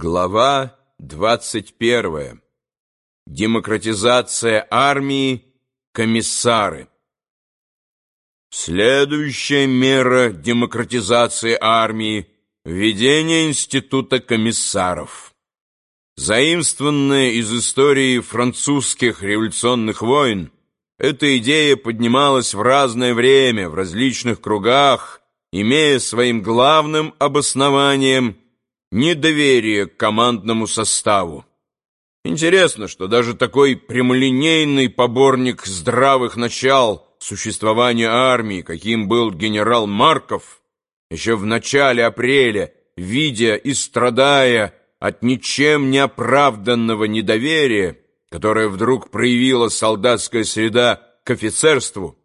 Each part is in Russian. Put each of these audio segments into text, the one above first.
Глава 21. Демократизация армии. Комиссары. Следующая мера демократизации армии – введение института комиссаров. Заимствованная из истории французских революционных войн, эта идея поднималась в разное время в различных кругах, имея своим главным обоснованием – недоверие к командному составу. Интересно, что даже такой прямолинейный поборник здравых начал существования армии, каким был генерал Марков, еще в начале апреля, видя и страдая от ничем не оправданного недоверия, которое вдруг проявила солдатская среда к офицерству,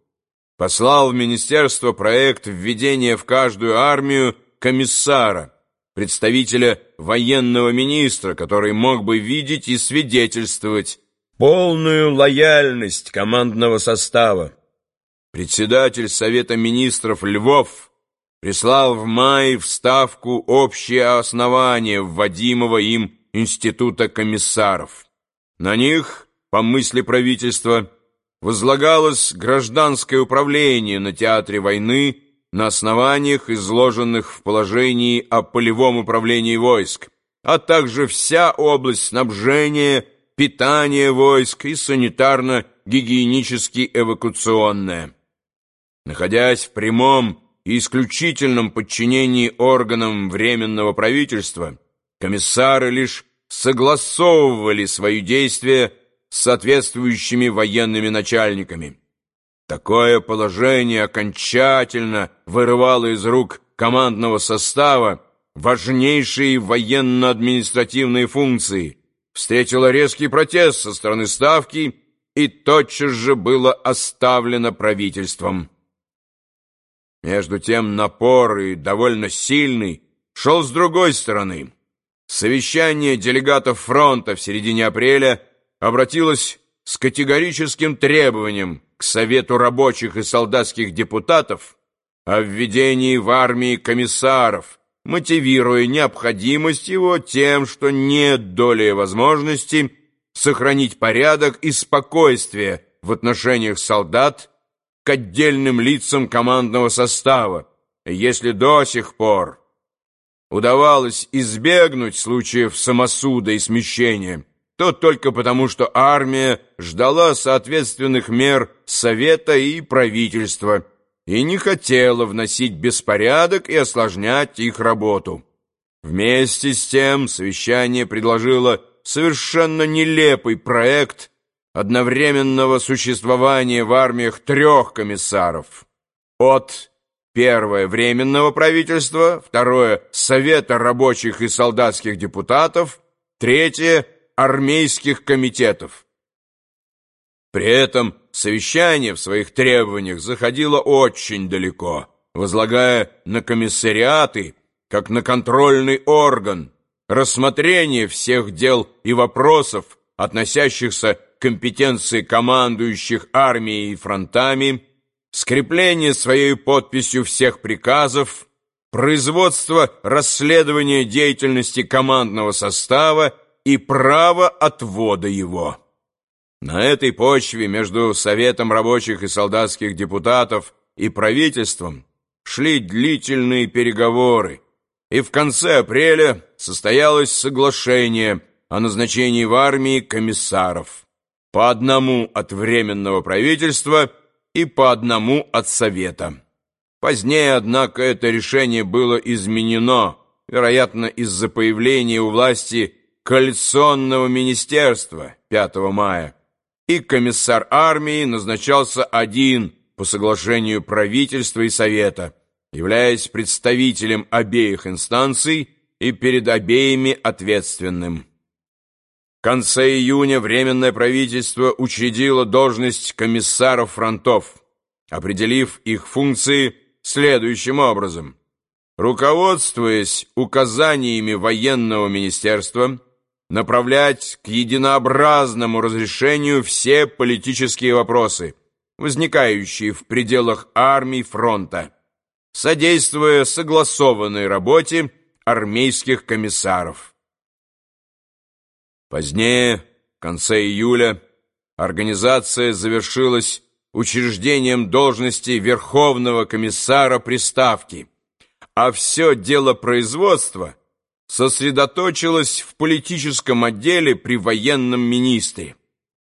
послал в министерство проект введения в каждую армию комиссара, представителя военного министра, который мог бы видеть и свидетельствовать полную лояльность командного состава. Председатель Совета министров Львов прислал в мае в Ставку общее основание вводимого им Института комиссаров. На них, по мысли правительства, возлагалось гражданское управление на театре войны на основаниях, изложенных в положении о полевом управлении войск, а также вся область снабжения, питания войск и санитарно-гигиенически эвакуационная. Находясь в прямом и исключительном подчинении органам Временного правительства, комиссары лишь согласовывали свои действия с соответствующими военными начальниками. Такое положение окончательно вырывало из рук командного состава важнейшие военно-административные функции, встретило резкий протест со стороны Ставки и тотчас же было оставлено правительством. Между тем напор и довольно сильный шел с другой стороны. Совещание делегатов фронта в середине апреля обратилось с категорическим требованием Совету рабочих и солдатских депутатов о введении в армии комиссаров, мотивируя необходимость его тем, что нет доли возможности сохранить порядок и спокойствие в отношениях солдат к отдельным лицам командного состава, если до сих пор удавалось избегнуть случаев самосуда и смещения, то только потому, что армия ждала соответственных мер Совета и правительства и не хотела вносить беспорядок и осложнять их работу. Вместе с тем совещание предложило совершенно нелепый проект одновременного существования в армиях трех комиссаров. От первое Временного правительства, второе Совета рабочих и солдатских депутатов, третье армейских комитетов. При этом совещание в своих требованиях заходило очень далеко, возлагая на комиссариаты, как на контрольный орган, рассмотрение всех дел и вопросов, относящихся к компетенции командующих армией и фронтами, скрепление своей подписью всех приказов, производство расследования деятельности командного состава и право отвода его. На этой почве между Советом рабочих и солдатских депутатов и правительством шли длительные переговоры, и в конце апреля состоялось соглашение о назначении в армии комиссаров, по одному от Временного правительства и по одному от Совета. Позднее, однако, это решение было изменено, вероятно, из-за появления у власти коалиционного министерства 5 мая, и комиссар армии назначался один по соглашению правительства и совета, являясь представителем обеих инстанций и перед обеими ответственным. В конце июня Временное правительство учредило должность комиссаров фронтов, определив их функции следующим образом. Руководствуясь указаниями военного министерства, направлять к единообразному разрешению все политические вопросы, возникающие в пределах армий фронта, содействуя согласованной работе армейских комиссаров. Позднее, в конце июля, организация завершилась учреждением должности Верховного комиссара приставки, а все дело производства сосредоточилось в политическом отделе при военном министре.